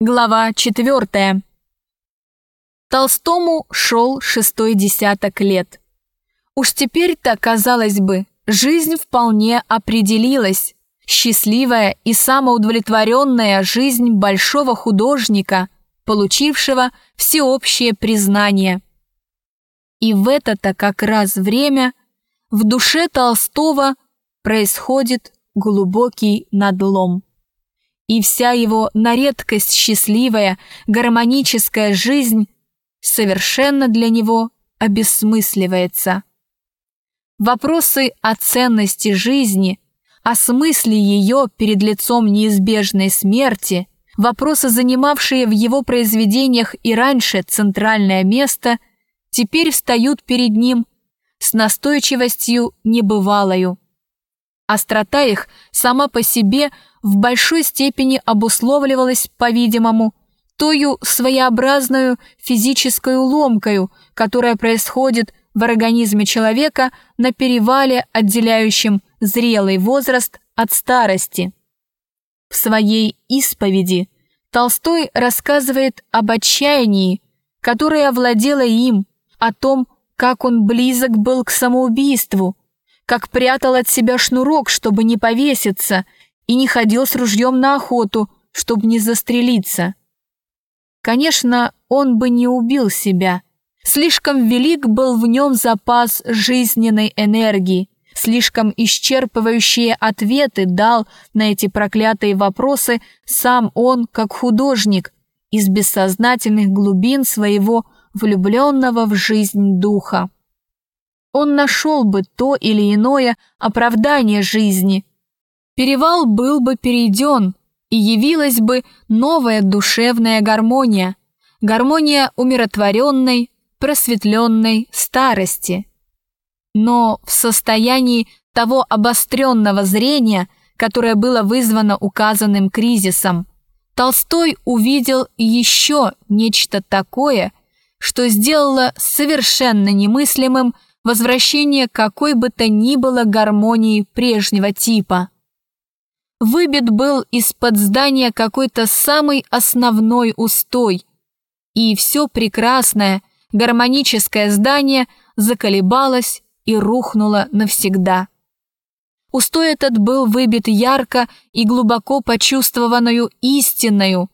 Глава четвертая. Толстому шел шестой десяток лет. Уж теперь-то, казалось бы, жизнь вполне определилась. Счастливая и самоудовлетворенная жизнь большого художника, получившего всеобщее признание. И в это-то как раз время в душе Толстого происходит глубокий надлом и вся его на редкость счастливая, гармоническая жизнь совершенно для него обесмысливается. Вопросы о ценности жизни, о смысле ее перед лицом неизбежной смерти, вопросы, занимавшие в его произведениях и раньше центральное место, теперь встают перед ним с настойчивостью небывалою. Острота их сама по себе – в большой степени обусловливалось, по-видимому, тою своеобразную физической уломкою, которая происходит в организме человека на перевале, отделяющем зрелый возраст от старости. В своей исповеди Толстой рассказывает об отчаянии, которое овладело им, о том, как он близок был к самоубийству, как прятал от себя шнурок, чтобы не повеситься – и не ходил с ружьем на охоту, чтобы не застрелиться. Конечно, он бы не убил себя. Слишком велик был в нем запас жизненной энергии, слишком исчерпывающие ответы дал на эти проклятые вопросы сам он, как художник, из бессознательных глубин своего влюбленного в жизнь духа. Он нашел бы то или иное оправдание жизни, перевал был бы перейден, и явилась бы новая душевная гармония, гармония умиротворенной, просветленной старости. Но в состоянии того обостренного зрения, которое было вызвано указанным кризисом, Толстой увидел еще нечто такое, что сделало совершенно немыслимым возвращение какой бы то ни было гармонии прежнего типа – выбит был из-под здания какой-то самый основной устой, и все прекрасное, гармоническое здание заколебалось и рухнуло навсегда. Устой этот был выбит ярко и глубоко почувствованную истинную,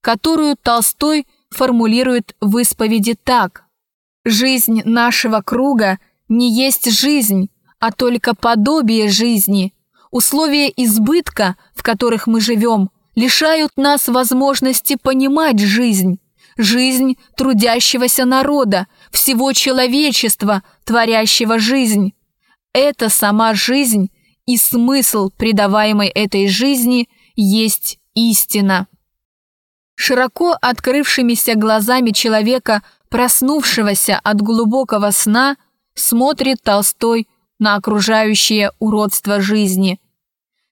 которую Толстой формулирует в исповеди так. «Жизнь нашего круга не есть жизнь, а только подобие жизни, Условия избытка, в которых мы живем, лишают нас возможности понимать жизнь, жизнь трудящегося народа, всего человечества, творящего жизнь. Это сама жизнь и смысл придаваемой этой жизни есть истина. Широко открывшимися глазами человека, проснувшегося от глубокого сна, смотрит Толстой на окружающее уродство жизни.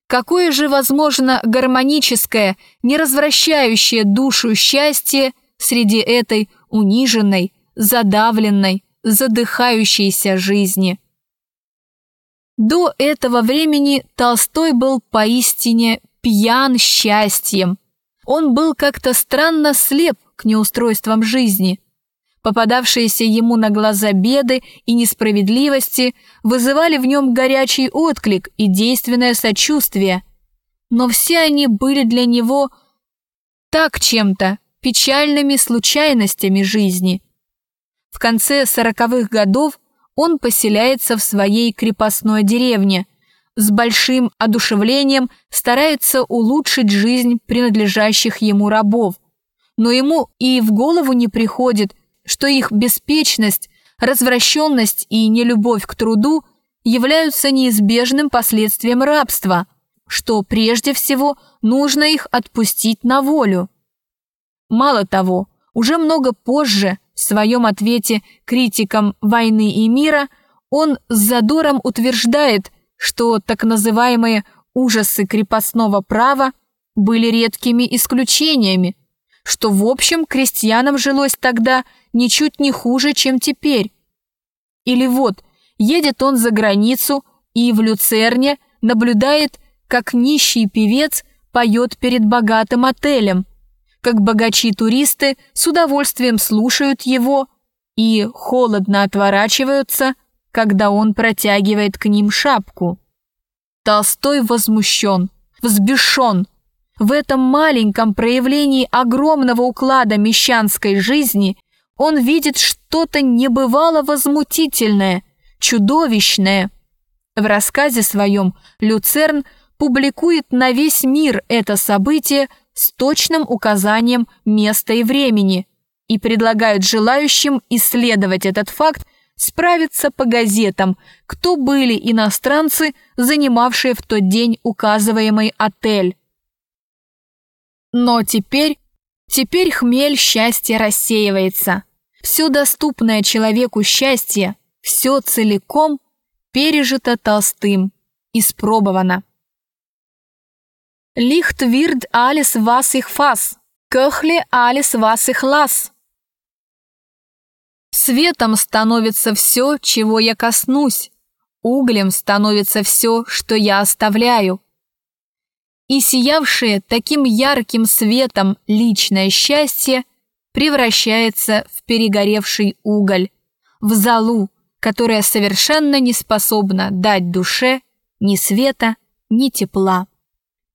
Какое же возможно гармоническое, не развращающее душу счастье среди этой униженной, задавленной, задыхающейся жизни? До этого времени Толстой был поистине пьян счастьем. Он был как-то странно слеп к неустройствам жизни – Попадавшиеся ему на глаза беды и несправедливости вызывали в нем горячий отклик и действенное сочувствие. Но все они были для него так чем-то, печальными случайностями жизни. В конце сороковых годов он поселяется в своей крепостной деревне, с большим одушевлением старается улучшить жизнь принадлежащих ему рабов. Но ему и в голову не приходит – что их беспечность, развращенность и нелюбовь к труду являются неизбежным последствием рабства, что прежде всего нужно их отпустить на волю. Мало того, уже много позже в своем ответе критикам войны и мира он с задором утверждает, что так называемые ужасы крепостного права были редкими исключениями, что в общем крестьянам жилось тогда ничуть не хуже, чем теперь. Или вот, едет он за границу и в Люцерне наблюдает, как нищий певец поет перед богатым отелем, как богачи-туристы с удовольствием слушают его и холодно отворачиваются, когда он протягивает к ним шапку. Толстой возмущен, взбешен. В этом маленьком проявлении огромного уклада мещанской жизни он видит что-то небывало возмутительное, чудовищное. В рассказе своем Люцерн публикует на весь мир это событие с точным указанием места и времени и предлагают желающим исследовать этот факт справиться по газетам, кто были иностранцы, занимавшие в тот день указываемый отель. Но теперь, теперь хмель счастья рассеивается. Все доступное человеку счастье, все целиком пережито Толстым, испробовано. Лихт вирд алис вас их фас, көхли алис вас их лас. Светом становится все, чего я коснусь, углем становится все, что я оставляю. И сиявшее таким ярким светом личное счастье превращается в перегоревший уголь, в залу, которая совершенно не способна дать душе ни света, ни тепла.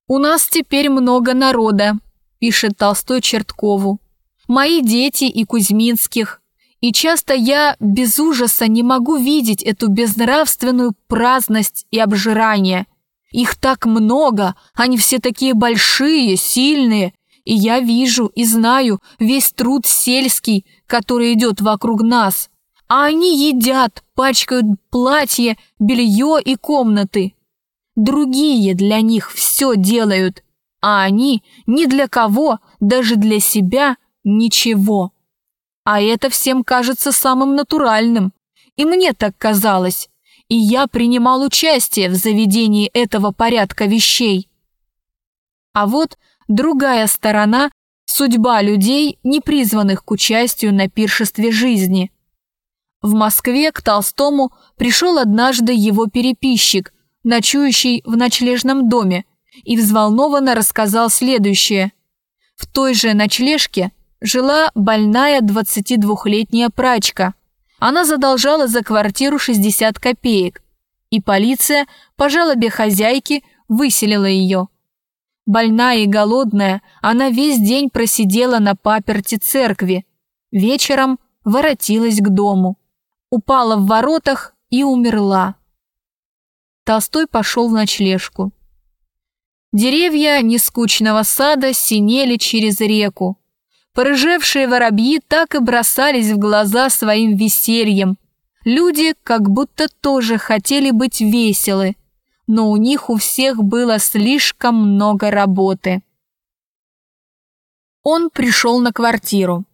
«У нас теперь много народа», – пишет Толстой Черткову. «Мои дети и Кузьминских, и часто я без ужаса не могу видеть эту безнравственную праздность и обжирание. Их так много, они все такие большие, сильные, и я вижу и знаю весь труд сельский, который идет вокруг нас. А они едят, пачкают платье, белье и комнаты. Другие для них все делают, а они ни для кого, даже для себя, ничего. А это всем кажется самым натуральным. И мне так казалось. И я принимал участие в заведении этого порядка вещей. А вот другая сторона – судьба людей, не призванных к участию на пиршестве жизни. В Москве к Толстому пришел однажды его переписчик, ночующий в ночлежном доме, и взволнованно рассказал следующее. В той же ночлежке – жила больная 22-летняя прачка. Она задолжала за квартиру 60 копеек, и полиция по жалобе хозяйки выселила ее. Больная и голодная, она весь день просидела на паперти церкви. Вечером воротилась к дому. Упала в воротах и умерла. Толстой пошел в ночлежку. Деревья нескучного сада синели через реку. Порыжевшие воробьи так и бросались в глаза своим весельем. Люди как будто тоже хотели быть веселы, но у них у всех было слишком много работы. Он пришел на квартиру.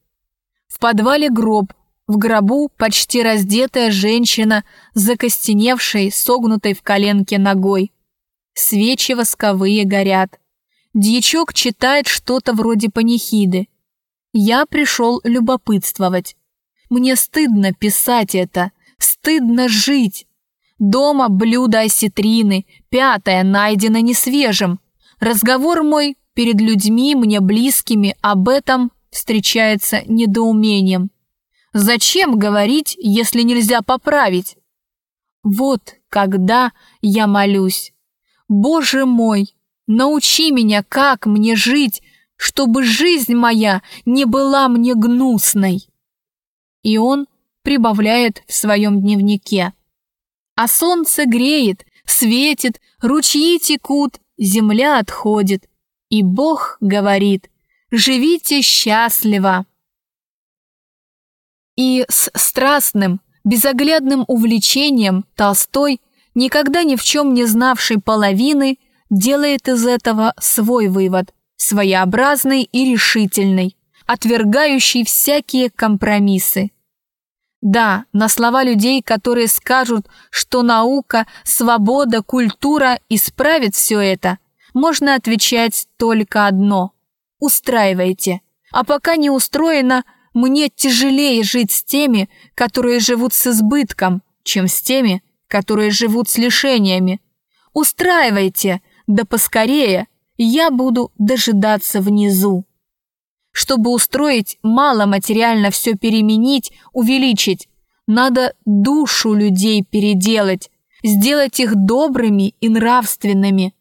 В подвале гроб, в гробу почти раздетая женщина закостеневшей, согнутой в коленке ногой. Свечи восковые горят. Дьячок читает что-то вроде панихиды. Я пришел любопытствовать. Мне стыдно писать это, стыдно жить. Дома блюдо осетрины, пятое найдено несвежим. Разговор мой перед людьми мне близкими об этом встречается недоумением. Зачем говорить, если нельзя поправить? Вот когда я молюсь. Боже мой, научи меня, как мне жить, чтобы жизнь моя не была мне гнусной. И он прибавляет в своем дневнике. А солнце греет, светит, ручьи текут, земля отходит. И Бог говорит, живите счастливо. И с страстным, безоглядным увлечением Толстой, никогда ни в чем не знавший половины, делает из этого свой вывод своеобразный и решительный, отвергающий всякие компромиссы. Да, на слова людей, которые скажут, что наука, свобода, культура исправит все это, можно отвечать только одно – устраивайте. А пока не устроено, мне тяжелее жить с теми, которые живут с избытком, чем с теми, которые живут с лишениями. Устраивайте, да поскорее – я буду дожидаться внизу. Чтобы устроить, мало материально все переменить, увеличить. Надо душу людей переделать, сделать их добрыми и нравственными.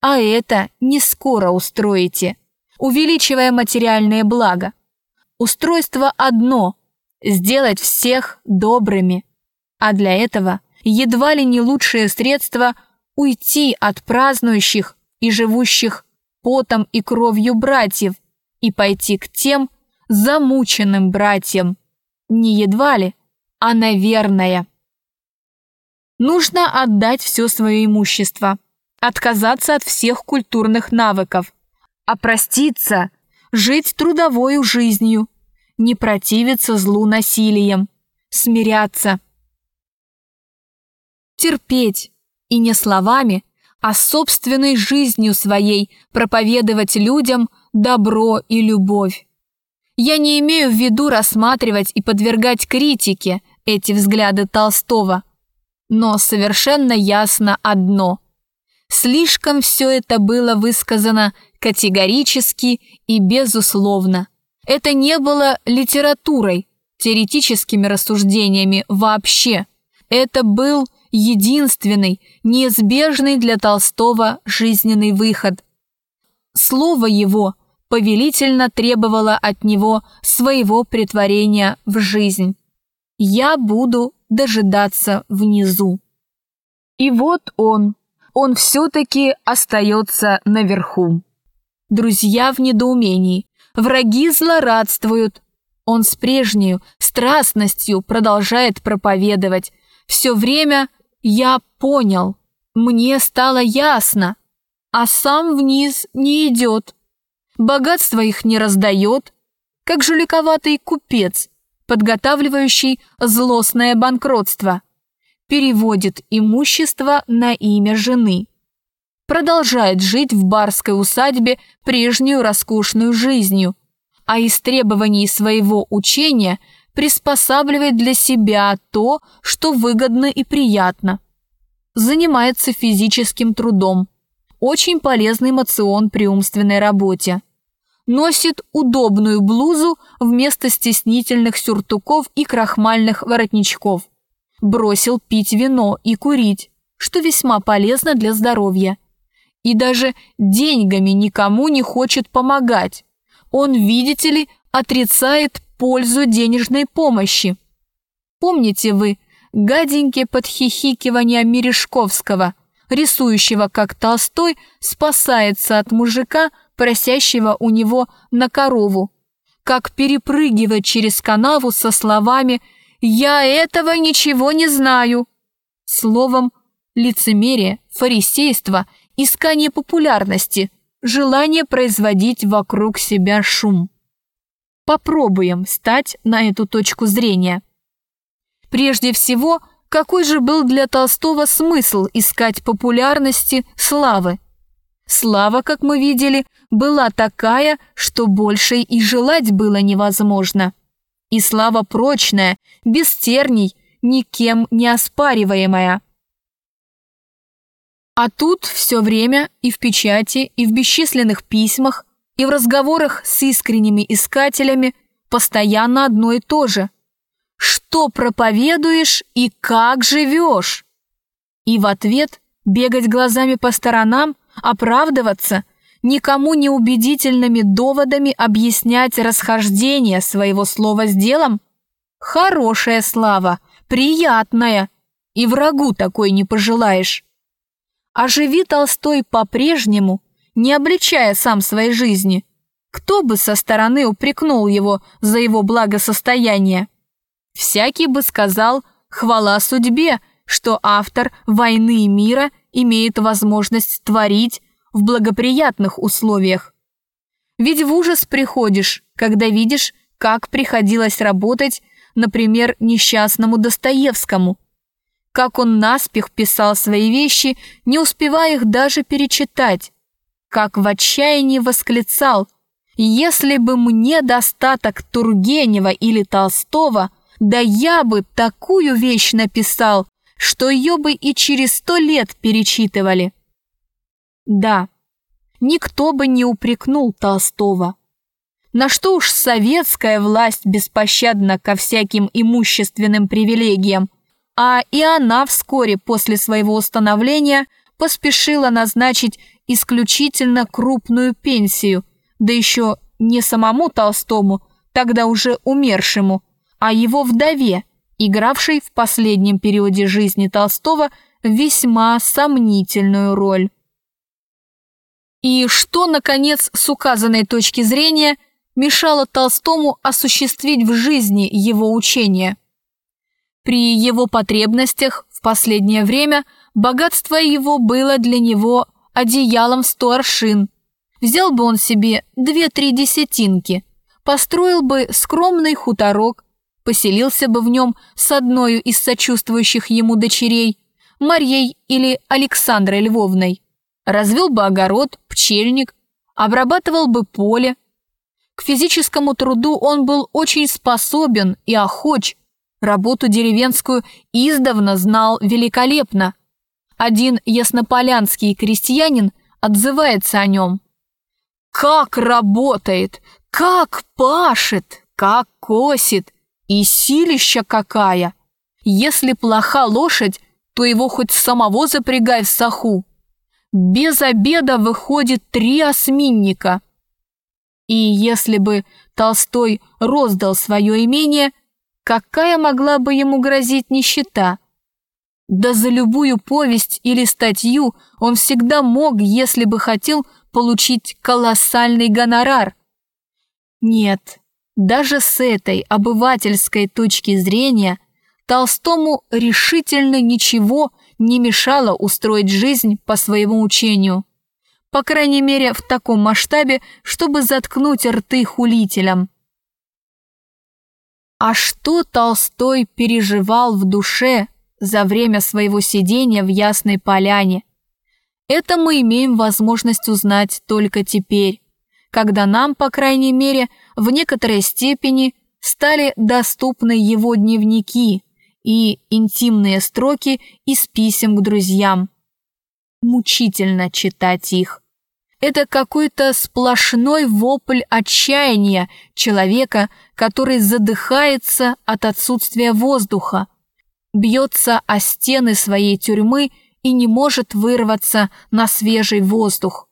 А это не скоро устроите, увеличивая материальные блага. Устройство одно – сделать всех добрыми. А для этого едва ли не лучшее средство – уйти от празднующих и живущих потом и кровью братьев и пойти к тем замученным братьям. Не едва ли, а наверное. Нужно отдать все свое имущество, отказаться от всех культурных навыков, опроститься, жить трудовой жизнью, не противиться злу насилием, смиряться. Терпеть, и не словами, а собственной жизнью своей проповедовать людям добро и любовь. Я не имею в виду рассматривать и подвергать критике эти взгляды Толстого – но совершенно ясно одно. Слишком все это было высказано категорически и безусловно. Это не было литературой, теоретическими рассуждениями вообще. Это был единственный, неизбежный для Толстого жизненный выход. Слово его повелительно требовало от него своего притворения в жизнь. «Я буду дожидаться внизу. И вот он, он все-таки остается наверху. Друзья в недоумении, враги злорадствуют. Он с прежней страстностью продолжает проповедовать. Все время «я понял», «мне стало ясно», а сам вниз не идет. Богатство их не раздает, как жуликоватый купец – подготавливающий злостное банкротство, переводит имущество на имя жены, продолжает жить в барской усадьбе прежнюю роскошную жизнью, а из требований своего учения приспосабливает для себя то, что выгодно и приятно. Занимается физическим трудом. Очень полезный мацион при умственной работе носит удобную блузу вместо стеснительных сюртуков и крахмальных воротничков. Бросил пить вино и курить, что весьма полезно для здоровья. И даже деньгами никому не хочет помогать. Он, видите ли, отрицает пользу денежной помощи. Помните вы гаденькие подхихикивания Мережковского, рисующего, как Толстой спасается от мужика – просящего у него на корову, как перепрыгивать через канаву со словами «Я этого ничего не знаю». Словом, лицемерие, фарисейство, искание популярности, желание производить вокруг себя шум. Попробуем стать на эту точку зрения. Прежде всего, какой же был для Толстого смысл искать популярности, славы? Слава, как мы видели, была такая, что больше и желать было невозможно. И слава прочная, без терний, никем не оспариваемая. А тут все время и в печати, и в бесчисленных письмах, и в разговорах с искренними искателями постоянно одно и то же. Что проповедуешь и как живешь? И в ответ бегать глазами по сторонам – оправдываться, никому не убедительными доводами объяснять расхождение своего слова с делом? Хорошая слава, приятная, и врагу такой не пожелаешь. А живи Толстой по-прежнему, не обличая сам своей жизни. Кто бы со стороны упрекнул его за его благосостояние? Всякий бы сказал «хвала судьбе», что автор «Войны и мира» имеет возможность творить в благоприятных условиях. Ведь в ужас приходишь, когда видишь, как приходилось работать, например, несчастному Достоевскому. Как он наспех писал свои вещи, не успевая их даже перечитать. Как в отчаянии восклицал «Если бы мне достаток Тургенева или Толстого, да я бы такую вещь написал, что ее бы и через сто лет перечитывали. Да, никто бы не упрекнул Толстого. на что уж советская власть беспощадна ко всяким имущественным привилегиям, а и она вскоре после своего установления поспешила назначить исключительно крупную пенсию, да еще не самому Толстому, тогда уже умершему, а его вдове, игравшей в последнем периоде жизни Толстого весьма сомнительную роль. И что, наконец, с указанной точки зрения мешало Толстому осуществить в жизни его учение? При его потребностях в последнее время богатство его было для него одеялом в сто аршин. Взял бы он себе две-три десятинки, построил бы скромный хуторок, поселился бы в нем с одной из сочувствующих ему дочерей, Марьей или Александрой Львовной, развел бы огород, пчельник, обрабатывал бы поле. К физическому труду он был очень способен и охоч, работу деревенскую издавна знал великолепно. Один яснополянский крестьянин отзывается о нем. «Как работает! Как пашет! Как косит! И силища какая! Если плоха лошадь, то его хоть самого запрягай в саху. Без обеда выходит три осминника. И если бы Толстой роздал свое имение, какая могла бы ему грозить нищета? Да за любую повесть или статью он всегда мог, если бы хотел, получить колоссальный гонорар. Нет, даже с этой обывательской точки зрения Толстому решительно ничего не мешало устроить жизнь по своему учению. По крайней мере, в таком масштабе, чтобы заткнуть рты хулителям. А что Толстой переживал в душе за время своего сидения в Ясной Поляне? Это мы имеем возможность узнать только теперь, когда нам, по крайней мере, в некоторой степени стали доступны его дневники, и интимные строки из писем к друзьям. Мучительно читать их. Это какой-то сплошной вопль отчаяния человека, который задыхается от отсутствия воздуха, бьется о стены своей тюрьмы и не может вырваться на свежий воздух.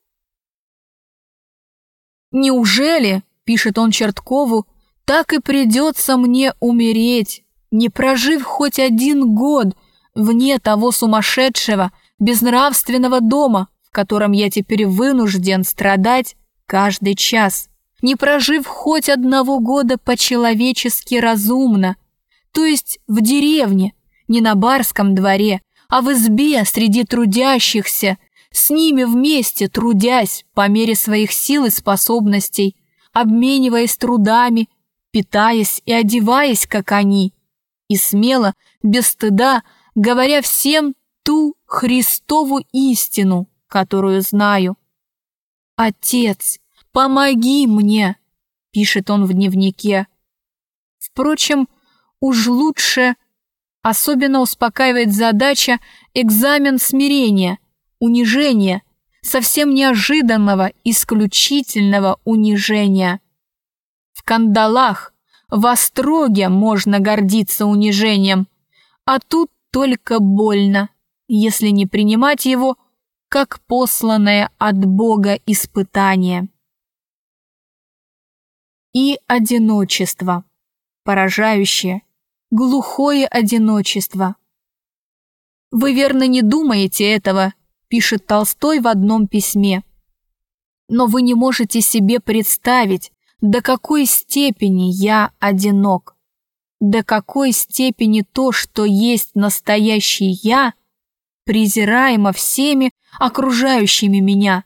«Неужели, — пишет он Черткову, — так и придется мне умереть, не прожив хоть один год вне того сумасшедшего, безнравственного дома, в котором я теперь вынужден страдать каждый час, не прожив хоть одного года по-человечески разумно, то есть в деревне, не на барском дворе, а в избе среди трудящихся, с ними вместе трудясь по мере своих сил и способностей, обмениваясь трудами, питаясь и одеваясь, как они – и смело, без стыда, говоря всем ту Христову истину, которую знаю. «Отец, помоги мне!» – пишет он в дневнике. Впрочем, уж лучше, особенно успокаивает задача экзамен смирения, унижения, совсем неожиданного, исключительного унижения. В кандалах, в остроге можно гордиться унижением, а тут только больно, если не принимать его как посланное от Бога испытание. И одиночество, поражающее, глухое одиночество. «Вы верно не думаете этого», пишет Толстой в одном письме. Но вы не можете себе представить, до какой степени я одинок, до какой степени то, что есть настоящий я, презираемо всеми окружающими меня.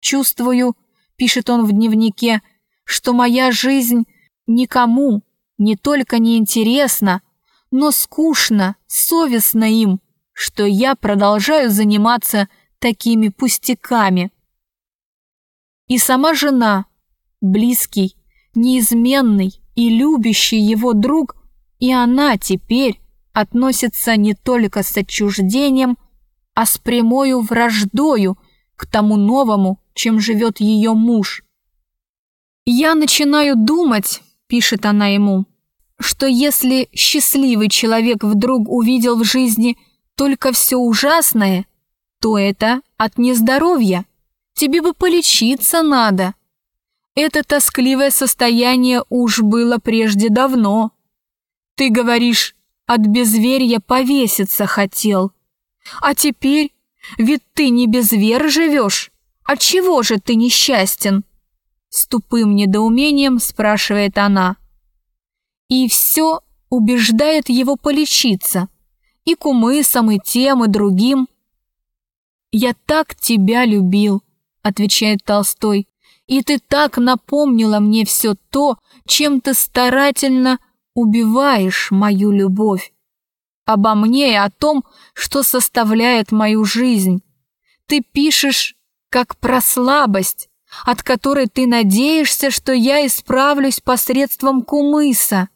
Чувствую, пишет он в дневнике, что моя жизнь никому не только не интересна, но скучно, совестно им, что я продолжаю заниматься такими пустяками. И сама жена близкий, неизменный и любящий его друг, и она теперь относится не только с отчуждением, а с прямою враждою к тому новому, чем живет ее муж. «Я начинаю думать», — пишет она ему, «что если счастливый человек вдруг увидел в жизни только все ужасное, то это от нездоровья. Тебе бы полечиться надо. Это тоскливое состояние уж было прежде давно. Ты говоришь, от безверия повеситься хотел. А теперь, ведь ты не без веры живешь, отчего же ты несчастен?» С тупым недоумением спрашивает она. И все убеждает его полечиться. И кумысом, и тем, и другим. «Я так тебя любил», — отвечает Толстой, «и ты так напомнила мне все то, чем ты старательно убиваешь мою любовь. Обо мне и о том, что составляет мою жизнь. Ты пишешь как про слабость, от которой ты надеешься, что я исправлюсь посредством кумыса.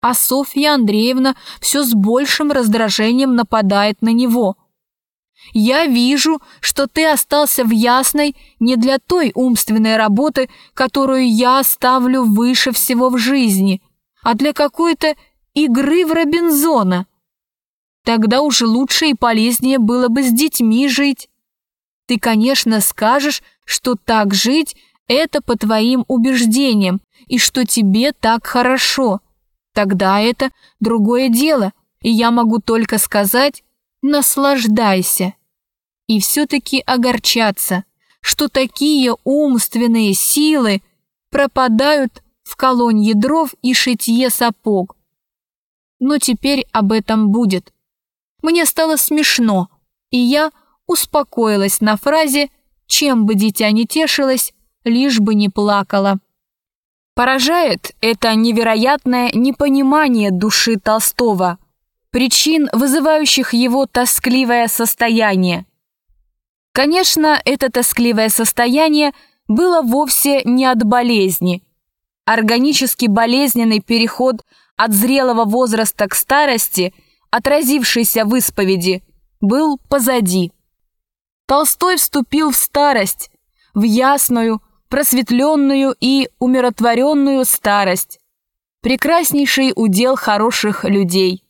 А Софья Андреевна все с большим раздражением нападает на него – я вижу, что ты остался в Ясной не для той умственной работы, которую я ставлю выше всего в жизни, а для какой-то игры в Робинзона. Тогда уж лучше и полезнее было бы с детьми жить. Ты, конечно, скажешь, что так жить – это по твоим убеждениям, и что тебе так хорошо. Тогда это другое дело, и я могу только сказать «наслаждайся» и все-таки огорчаться, что такие умственные силы пропадают в колонье дров и шитье сапог. Но теперь об этом будет. Мне стало смешно, и я успокоилась на фразе «чем бы дитя не тешилось, лишь бы не плакала». Поражает это невероятное непонимание души Толстого, причин, вызывающих его тоскливое состояние. Конечно, это тоскливое состояние было вовсе не от болезни. Органически болезненный переход от зрелого возраста к старости, отразившийся в исповеди, был позади. Толстой вступил в старость, в ясную, просветленную и умиротворенную старость, прекраснейший удел хороших людей.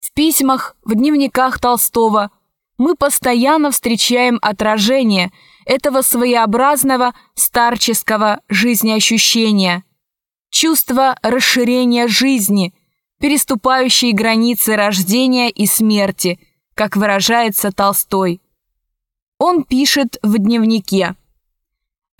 В письмах, в дневниках Толстого – мы постоянно встречаем отражение этого своеобразного старческого жизнеощущения, чувство расширения жизни, переступающей границы рождения и смерти, как выражается Толстой. Он пишет в дневнике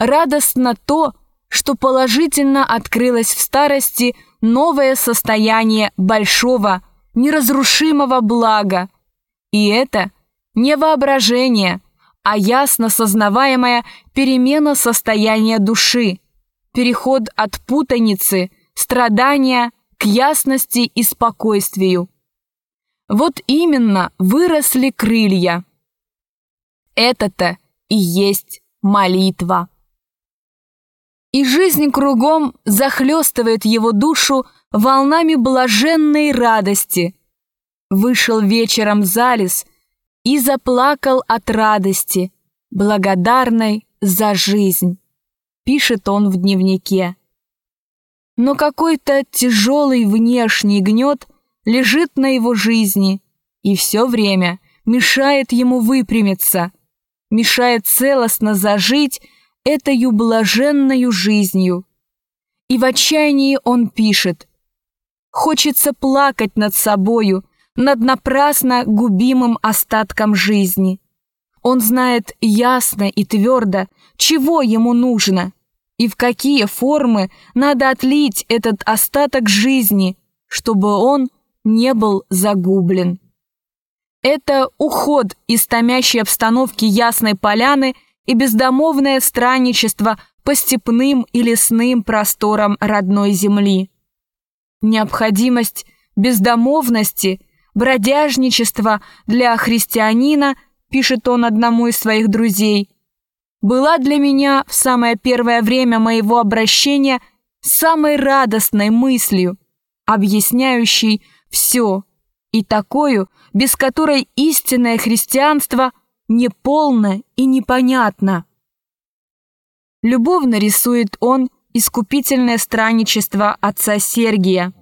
«Радостно то, что положительно открылось в старости новое состояние большого, неразрушимого блага, и это – не воображение, а ясно сознаваемая перемена состояния души, переход от путаницы, страдания к ясности и спокойствию. Вот именно выросли крылья. Это-то и есть молитва. И жизнь кругом захлестывает его душу волнами блаженной радости. Вышел вечером залез – и заплакал от радости, благодарной за жизнь, пишет он в дневнике. Но какой-то тяжелый внешний гнет лежит на его жизни и все время мешает ему выпрямиться, мешает целостно зажить этой блаженною жизнью. И в отчаянии он пишет «Хочется плакать над собою, над напрасно губимым остатком жизни. Он знает ясно и твердо, чего ему нужно и в какие формы надо отлить этот остаток жизни, чтобы он не был загублен. Это уход из томящей обстановки Ясной Поляны и бездомовное странничество по степным и лесным просторам родной земли. Необходимость бездомовности – бродяжничество для христианина, пишет он одному из своих друзей, была для меня в самое первое время моего обращения самой радостной мыслью, объясняющей все, и такую, без которой истинное христианство неполно и непонятно. Любовно рисует он искупительное странничество отца Сергия.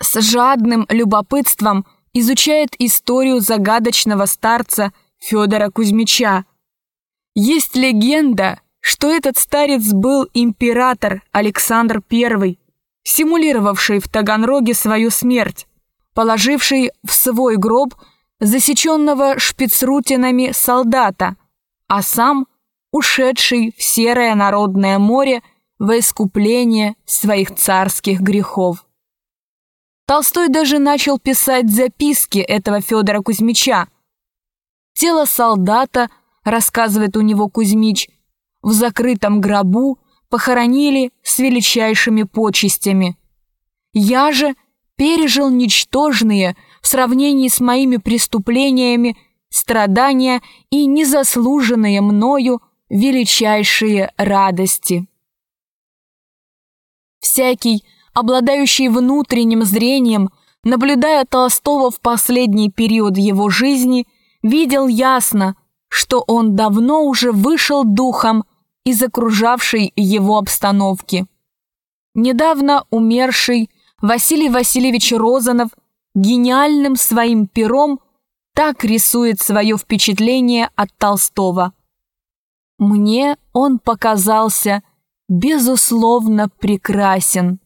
С жадным любопытством изучает историю загадочного старца Федора Кузьмича. Есть легенда, что этот старец был император Александр I, симулировавший в Таганроге свою смерть, положивший в свой гроб засеченного шпицрутинами солдата, а сам ушедший в серое народное море во искупление своих царских грехов. Толстой даже начал писать записки этого Федора Кузьмича. Тело солдата, рассказывает у него Кузьмич, в закрытом гробу похоронили с величайшими почестями. Я же пережил ничтожные в сравнении с моими преступлениями страдания и незаслуженные мною величайшие радости. Всякий, обладающий внутренним зрением, наблюдая Толстого в последний период его жизни, видел ясно, что он давно уже вышел духом из окружавшей его обстановки. Недавно умерший Василий Васильевич Розанов гениальным своим пером так рисует свое впечатление от Толстого. Мне он показался безусловно прекрасен.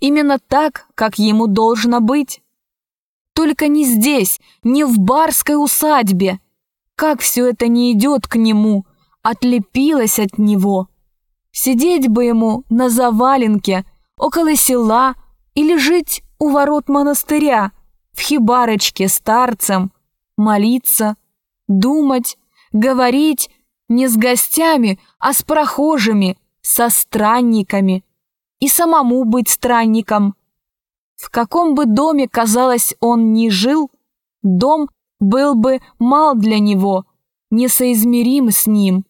Именно так, как ему должно быть. Только не здесь, не в барской усадьбе. Как все это не идет к нему, отлепилось от него. Сидеть бы ему на заваленке, около села или жить у ворот монастыря, в хибарочке старцем, молиться, думать, говорить не с гостями, а с прохожими, со странниками. И самому быть странником. В каком бы доме, казалось, он ни жил, дом был бы мал для него, несоизмерим с ним.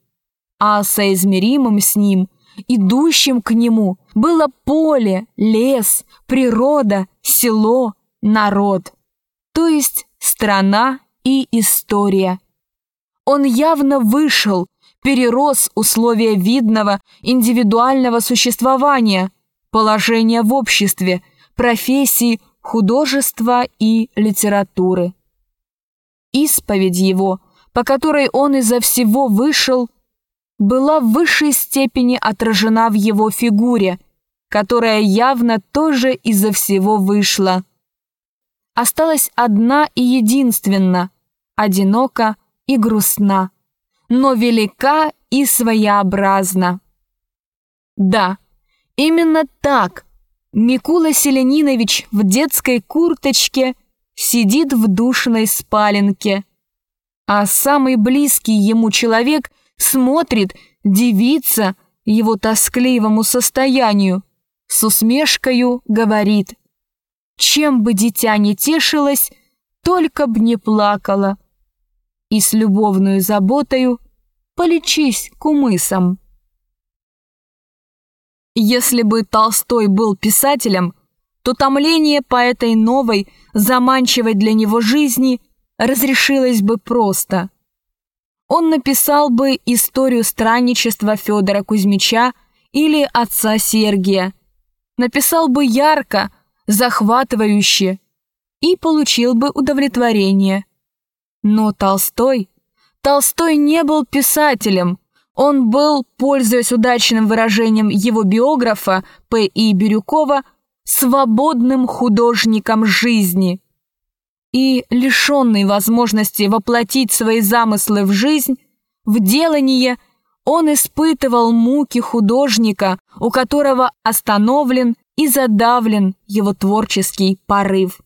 А соизмеримым с ним, идущим к нему, было поле, лес, природа, село, народ. То есть страна и история. Он явно вышел, перерос условия видного индивидуального существования, положения в обществе, профессии, художества и литературы. Исповедь его, по которой он изо всего вышел, была в высшей степени отражена в его фигуре, которая явно тоже изо всего вышла. Осталась одна и единственна, одинока и грустна но велика и своеобразна. Да, именно так Микула Селенинович в детской курточке сидит в душной спаленке, а самый близкий ему человек смотрит, дивится его тоскливому состоянию, с усмешкою говорит, чем бы дитя не тешилось, только б не плакало и с любовную заботою полечись кумысом. Если бы Толстой был писателем, то томление по этой новой, заманчивой для него жизни разрешилось бы просто. Он написал бы историю странничества Федора Кузьмича или отца Сергия, написал бы ярко, захватывающе и получил бы удовлетворение. Но Толстой... Толстой не был писателем. Он был, пользуясь удачным выражением его биографа П. И. Бирюкова, свободным художником жизни. И, лишенный возможности воплотить свои замыслы в жизнь, в делание, он испытывал муки художника, у которого остановлен и задавлен его творческий порыв.